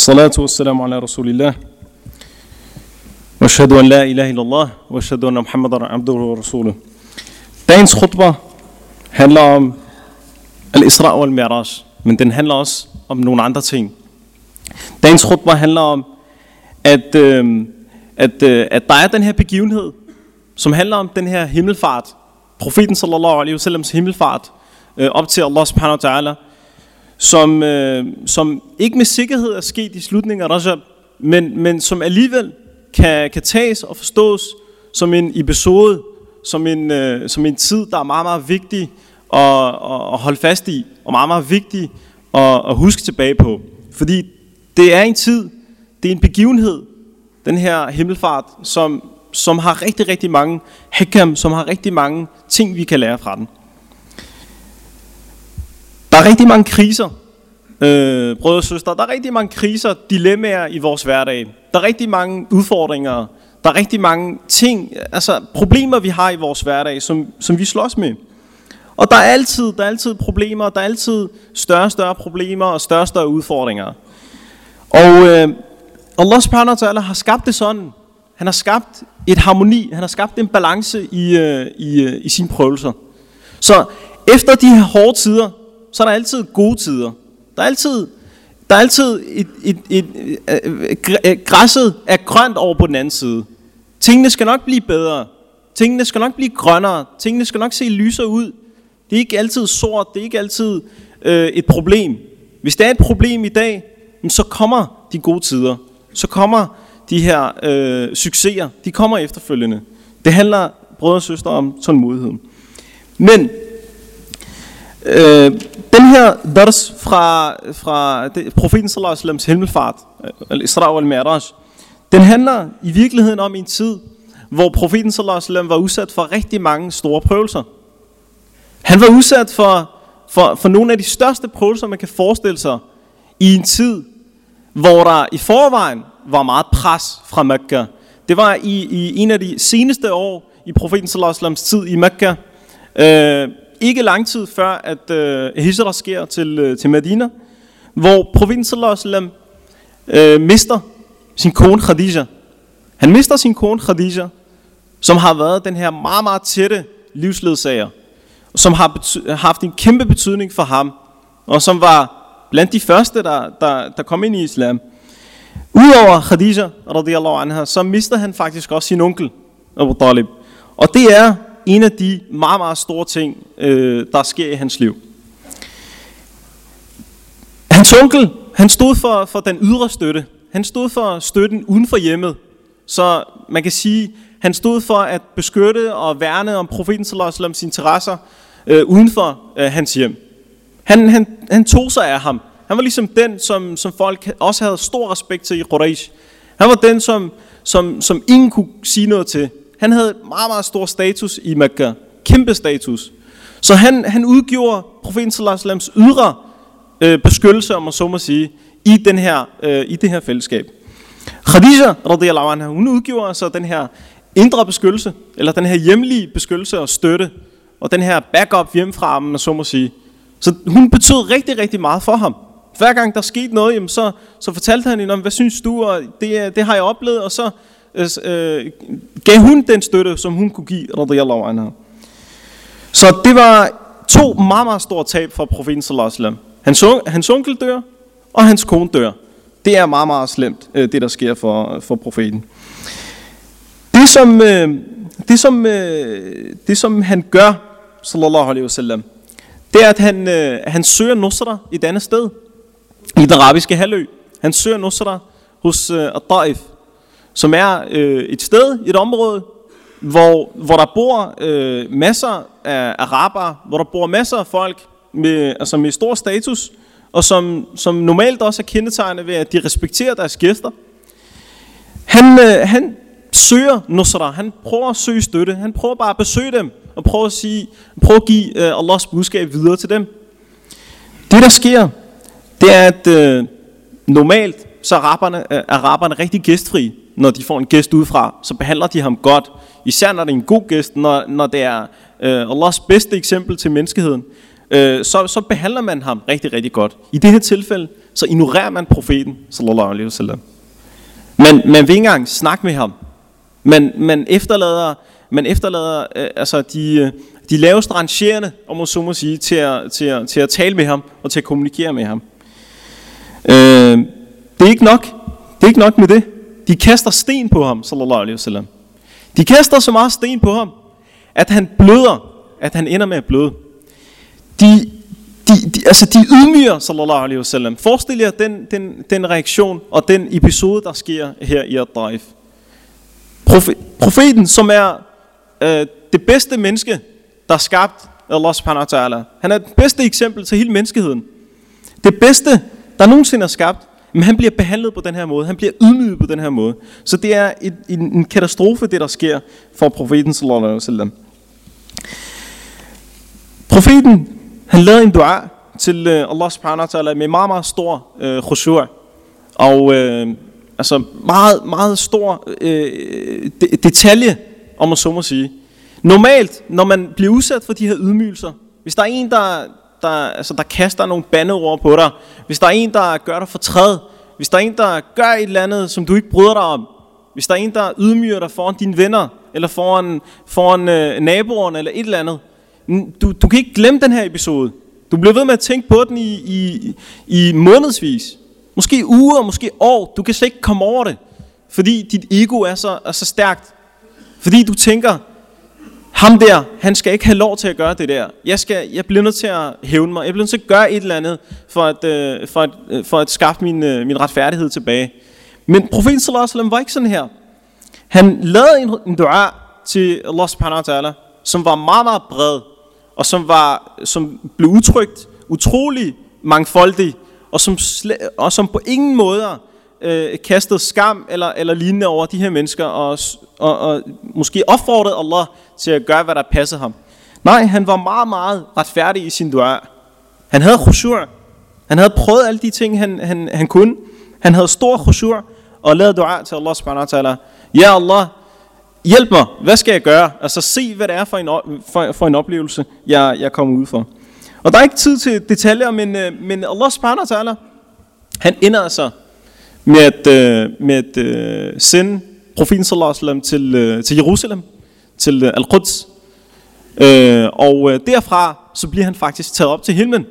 والصلاة والسلام على رسول الله. وأشهد أن لا إله إلا الله وأشهد أن محمد عبده ورسوله. تاينس خطبة هلا الإسراء والمعراج. من تن هلا أس أم نون عندها تسين تاينس خطبة هلا at, at, at der er den her begivenhed, som handler om den her himmelfart, profeten sallallahu alaihi wasallams himmelfart, op til Allah subhanahu wa ta'ala, som, øh, som ikke med sikkerhed er sket i slutningen af Rajab, men, men som alligevel kan, kan tages og forstås som en episode, som en, øh, som en tid, der er meget, meget vigtig at, at, holde fast i, og meget, meget vigtig at, at huske tilbage på. Fordi det er en tid, det er en begivenhed, den her himmelfart, som, som har rigtig, rigtig mange hikam, som har rigtig mange ting, vi kan lære fra den. Der er rigtig mange kriser, øh, brødre og søstre. Der er rigtig mange kriser, dilemmaer i vores hverdag. Der er rigtig mange udfordringer. Der er rigtig mange ting, altså problemer, vi har i vores hverdag, som, som vi slås med. Og der er altid, der er altid problemer, der er altid større og større problemer og større og større udfordringer. Og øh, Allah subhanahu wa ta'ala har skabt det sådan. Han har skabt et harmoni, han har skabt en balance i, øh, i, øh, i sine prøvelser. Så efter de her hårde tider, så er der altid gode tider. Der er altid, der er altid et, et, et, øh, øh, et, et, græsset er grønt over på den anden side. Tingene skal nok blive bedre. Tingene skal nok blive grønnere. Tingene skal nok se lysere ud. Det er ikke altid sort. Det er ikke altid øh, et problem. Hvis det er et problem i dag, så kommer de gode tider. Så kommer de her øh, succeser. De kommer efterfølgende. Det handler, brødre og søstre, om tålmodighed. Men Øh, den her dars fra, fra det, profeten sallallahu alaihi wasallam's himmelfart, øh, al-Isra al-Mi'raj, den handler i virkeligheden om en tid, hvor profeten sallallahu alaihi wasallam var udsat for rigtig mange store prøvelser. Han var udsat for, for, for nogle af de største prøvelser, man kan forestille sig, i en tid, hvor der i forvejen var meget pres fra Mekka. Det var i, i en af de seneste år i profeten sallallahu alaihi tid i Mekka, øh, ikke lang tid før, at øh, Hijra sker til, øh, til Medina, hvor provinsen sallallahu øh, mister sin kone Khadija. Han mister sin kone Khadija, som har været den her meget, meget tætte livsledsager, som har haft en kæmpe betydning for ham, og som var blandt de første, der, der, der kom ind i islam. Udover Khadija, radiyallahu anha, så mister han faktisk også sin onkel, Abu Talib. Og det er en af de meget, meget store ting, øh, der sker i hans liv. Hans onkel, han stod for, for den ydre støtte. Han stod for støtten uden for hjemmet. Så man kan sige, han stod for at beskytte og værne om profeten sallallahu interesser øh, uden for øh, hans hjem. Han, han, han tog sig af ham. Han var ligesom den, som, som folk også havde stor respekt til i Quraysh. Han var den, som, som, som ingen kunne sige noget til. Han havde meget, meget stor status i Mekka. Kæmpe status. Så han, han udgjorde profeten sallallahu ydre øh, beskyttelse, om man så må sige, i, den her, øh, i det her fællesskab. Khadija, radiyallahu anha, hun udgjorde altså den her indre beskyttelse, eller den her hjemlige beskyttelse og støtte, og den her backup hjemmefra, om man så må sige. Så hun betød rigtig, rigtig meget for ham. Hver gang der skete noget, jamen så, så fortalte han hende om, hvad synes du, og det, det har jeg oplevet, og så Øh, øh, gav hun den støtte, som hun kunne give, radiyallahu anha. Så det var to meget, meget store tab for profeten sallallahu alaihi hans, hans onkel dør, og hans kone dør. Det er meget, meget slemt, øh, det der sker for, for profeten. Det som, øh, det, som, øh, det som han gør, sallallahu alaihi wasallam, det er, at han, øh, han søger Nusra i et andet sted, i den arabiske halvø. Han søger Nusra hos øh, uh, Taif som er øh, et sted, et område, hvor, hvor der bor øh, masser af araber, hvor der bor masser af folk med, altså med stor status, og som, som normalt også er kendetegnet ved, at de respekterer deres gæster. Han, øh, han søger Nusra, han prøver at søge støtte, han prøver bare at besøge dem, og prøve at, sige, prøve at give øh, Allahs budskab videre til dem. Det der sker, det er, at øh, normalt så er araberne, øh, araberne rigtig gæstfri når de får en gæst udefra, så behandler de ham godt. Især når det er en god gæst, når, når det er øh, Allahs bedste eksempel til menneskeheden, øh, så, så behandler man ham rigtig, rigtig godt. I det her tilfælde, så ignorerer man profeten, sallallahu alaihi wasallam. Man, man vil ikke engang snakke med ham. Man, man efterlader, man efterlader øh, altså de, øh, de laveste rangerende, om man så må sige, til at, til, at, til at tale med ham og til at kommunikere med ham. Øh, det er ikke nok. Det er ikke nok med det. De kaster sten på ham, sallallahu alaihi wasallam. De kaster så meget sten på ham, at han bløder, at han ender med at bløde. De, de, de, altså de ydmyger, sallallahu alaihi wasallam. Forestil jer den, den, den reaktion og den episode, der sker her i Ad-Daif. Profe, profeten, som er øh, det bedste menneske, der er skabt af Allah subhanahu wa ta'ala. Han er det bedste eksempel til hele menneskeheden. Det bedste, der nogensinde er skabt, men han bliver behandlet på den her måde. Han bliver ydmyget på den her måde. Så det er et, en, en katastrofe, det der sker for profeten sallallahu alaihi wasallam. Profeten, han lavede en dua til øh, Allah subhanahu wa ta'ala med meget, meget stor øh, khushu' og øh, altså meget, meget stor øh, de, detalje, om man så må sige. Normalt, når man bliver udsat for de her ydmygelser, hvis der er en, der, der, altså, der kaster nogle bandeord på dig, hvis der er en, der gør dig fortræd, hvis der er en, der gør et eller andet, som du ikke bryder dig om, hvis der er en, der ydmyger dig foran dine venner, eller foran, foran øh, naboerne, eller et eller andet, du, du kan ikke glemme den her episode. Du bliver ved med at tænke på den i, i, i månedsvis. Måske uger, måske år. Du kan slet ikke komme over det. Fordi dit ego er så, er så stærkt. Fordi du tænker, ham der, han skal ikke have lov til at gøre det der. Jeg, skal, jeg bliver nødt til at hævne mig. Jeg bliver nødt til at gøre et eller andet, for at, øh, for at, øh, for at skaffe min, øh, min retfærdighed tilbage. Men profeten sallallahu alaihi wasallam var ikke sådan her. Han lavede en, en dua til Allah subhanahu wa ta'ala, som var meget, meget bred, og som, var, som blev udtrykt utrolig mangfoldig, og som, og som på ingen måder øh, kastede skam eller, eller lignende over de her mennesker, og, og, og måske opfordrede Allah til at gøre, hvad der passede ham. Nej, han var meget, meget retfærdig i sin dua. Han havde khushur. Han havde prøvet alle de ting, han, han, han kunne. Han havde stor khushur og lavede dua til Allah subhanahu wa ta'ala. Ja Allah, hjælp mig, hvad skal jeg gøre? Altså se, hvad det er for en, for, for en oplevelse, jeg, jeg kommer ud for. Og der er ikke tid til detaljer, men, øh, men Allah subhanahu wa ta'ala, han ender altså med at, øh, med at øh, sende profeten sallallahu alaihi til, til Jerusalem, til øh, Al-Quds. Øh, og øh, derfra så bliver han faktisk taget op til himlen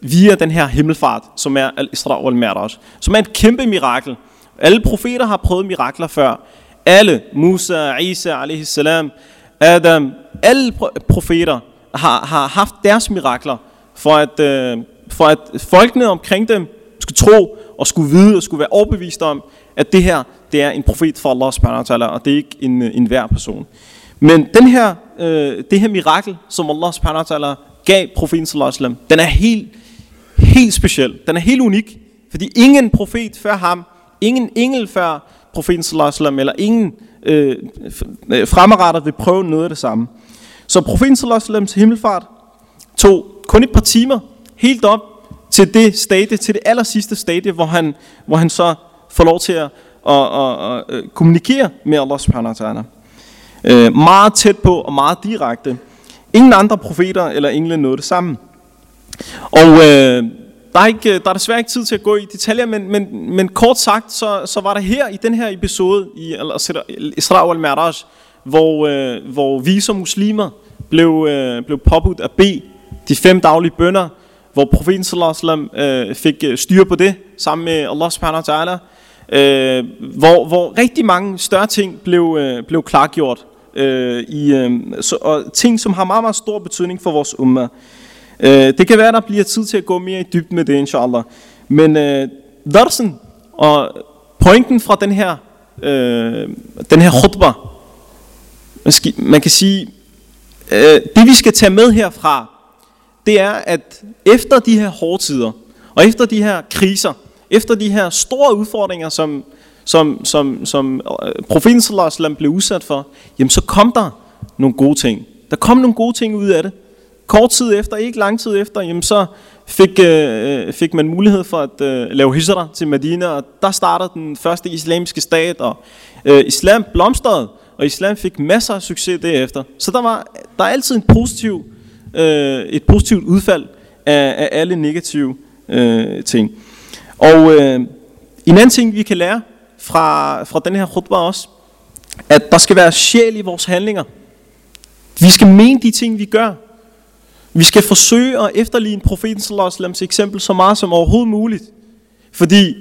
via den her himmelfart, som er Al-Isra og Al-Mi'raj, som er et kæmpe mirakel. Alle profeter har prøvet mirakler før. Alle, Musa, Isa, alaihi salam, Adam, alle profeter har, har haft deres mirakler, for at, øh, for at folkene omkring dem skulle tro og skulle vide og skulle være overbevist om, at det her, det er en profet for Allah subhanahu wa ta'ala, og det er ikke en, øh, en hver person. Men den her, øh, det her mirakel, som Allah subhanahu wa ta'ala gav profeten sallallahu alaihi den er helt, helt speciel. Den er helt unik, fordi ingen profet før ham, ingen engel før profeten sallallahu alaihi eller ingen øh, øh fremadretter vil prøve noget af det samme. Så profeten sallallahu alaihi himmelfart tog kun et par timer, helt op til det stadie, til det aller sidste stadie, hvor han, hvor han så får lov til at, at, at, at, at kommunikere med Allah subhanahu wa ta'ala. Øh, meget tæt på og meget direkte. Ingen andre profeter eller engle nåede det samme. Og øh, der, er ikke, der er desværre ikke tid til at gå i detaljer, men, men, men kort sagt, så, så var der her i den her episode i altså, Isra al-Mi'raj, hvor, øh, hvor vi som muslimer blev, øh, blev påbudt at bede de fem daglige bønder, hvor profeten sallallahu alaihi øh, fik øh, styr på det sammen med Allah subhanahu wa ta'ala, øh, hvor, hvor rigtig mange større ting blev, øh, blev klargjort øh, i, øh, så, og ting, som har meget, meget stor betydning for vores umma. Øh, det kan være, der bliver tid til at gå mere i dybden med det, inshallah. Men øh, darsen og pointen fra den her, øh, den her khutbah, man kan sige, øh, det vi skal tage med herfra, det er, at efter de her hårde tider, og efter de her kriser, efter de her store udfordringer, som, som, som, som øh, profeten sallallahu blev udsat for, jamen så kom der nogle gode ting. Der kom nogle gode ting ud af det. Kort tid efter, ikke lang tid efter, jamen så fik, øh, øh, fik man mulighed for at øh, lave hijra til Medina, og der startede den første islamiske stat, og øh, islam blomstrede, og islam fik masser af succes derefter. Så der, var, der er altid en positiv øh, et positivt udfald af, af alle negative øh, ting. Og øh, en anden ting, vi kan lære fra, fra den her khutbah også, at der skal være sjæl i vores handlinger. Vi skal mene de ting, vi gør. Vi skal forsøge at efterligne profeten sallallahu alaihi eksempel så meget som overhovedet muligt. Fordi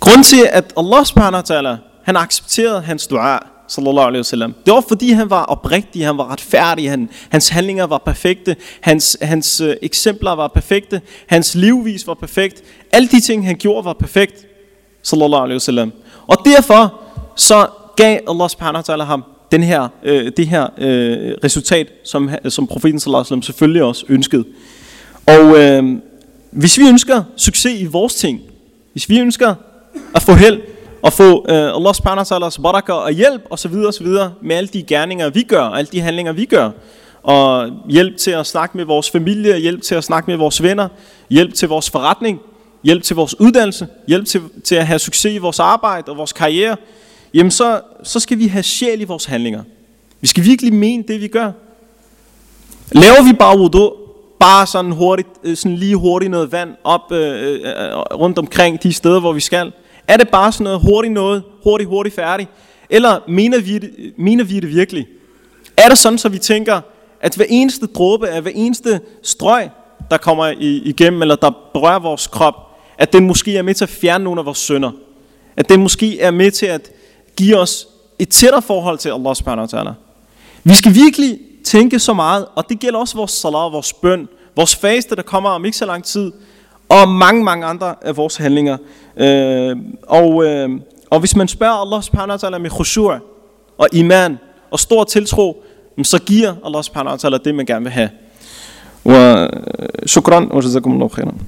grund til, at Allah subhanahu wa ta'ala, han accepterede hans dua, sallallahu alaihi wasallam. Det var fordi han var oprigtig, han var retfærdig, han, hans handlinger var perfekte, hans, hans øh, eksempler var perfekte, hans livvis var perfekt. Alle de ting han gjorde var perfekt, sallallahu alaihi wasallam. Og derfor så gav Allah subhanahu wa ta'ala ham den her, øh, det her øh, resultat, som, som profeten sallallahu alaihi wasallam selvfølgelig også ønskede. Og øh, hvis vi ønsker succes i vores ting, hvis vi ønsker at få held, og få øh, Allah subhanahu wa ta'ala's baraka og hjælp og så videre og så videre med alle de gerninger vi gør, alle de handlinger vi gør. Og hjælp til at snakke med vores familie, hjælp til at snakke med vores venner, hjælp til vores forretning, hjælp til vores uddannelse, hjælp til, til at have succes i vores arbejde og vores karriere, jamen så, så skal vi have sjæl i vores handlinger. Vi skal virkelig mene det, vi gør. Laver vi bare wudu, bare sådan, hurtigt, øh, sådan lige hurtigt noget vand op øh, øh, øh, rundt omkring de steder, hvor vi skal, er det bare sådan noget hurtigt noget, hurtigt, hurtigt færdigt? Eller mener vi, det, mener vi det virkelig? Er det sådan, så vi tænker, at hver eneste dråbe af hver eneste strøg, der kommer igennem, eller der berører vores krop, at den måske er med til at fjerne nogle af vores sønder. At den måske er med til at give os et tættere forhold til Allah subhanahu wa ta'ala. Vi skal virkelig tænke så meget, og det gælder også vores salat, vores bøn, vores faste, der kommer om ikke så lang tid, og mange, mange andre af vores handlinger. Øh, og, øh, og hvis man spørger Allah subhanahu wa ta'ala med khushur og iman og stor tiltro, så giver Allah subhanahu wa ta'ala det, man gerne vil have. وشكرا وجزاكم الله خيرا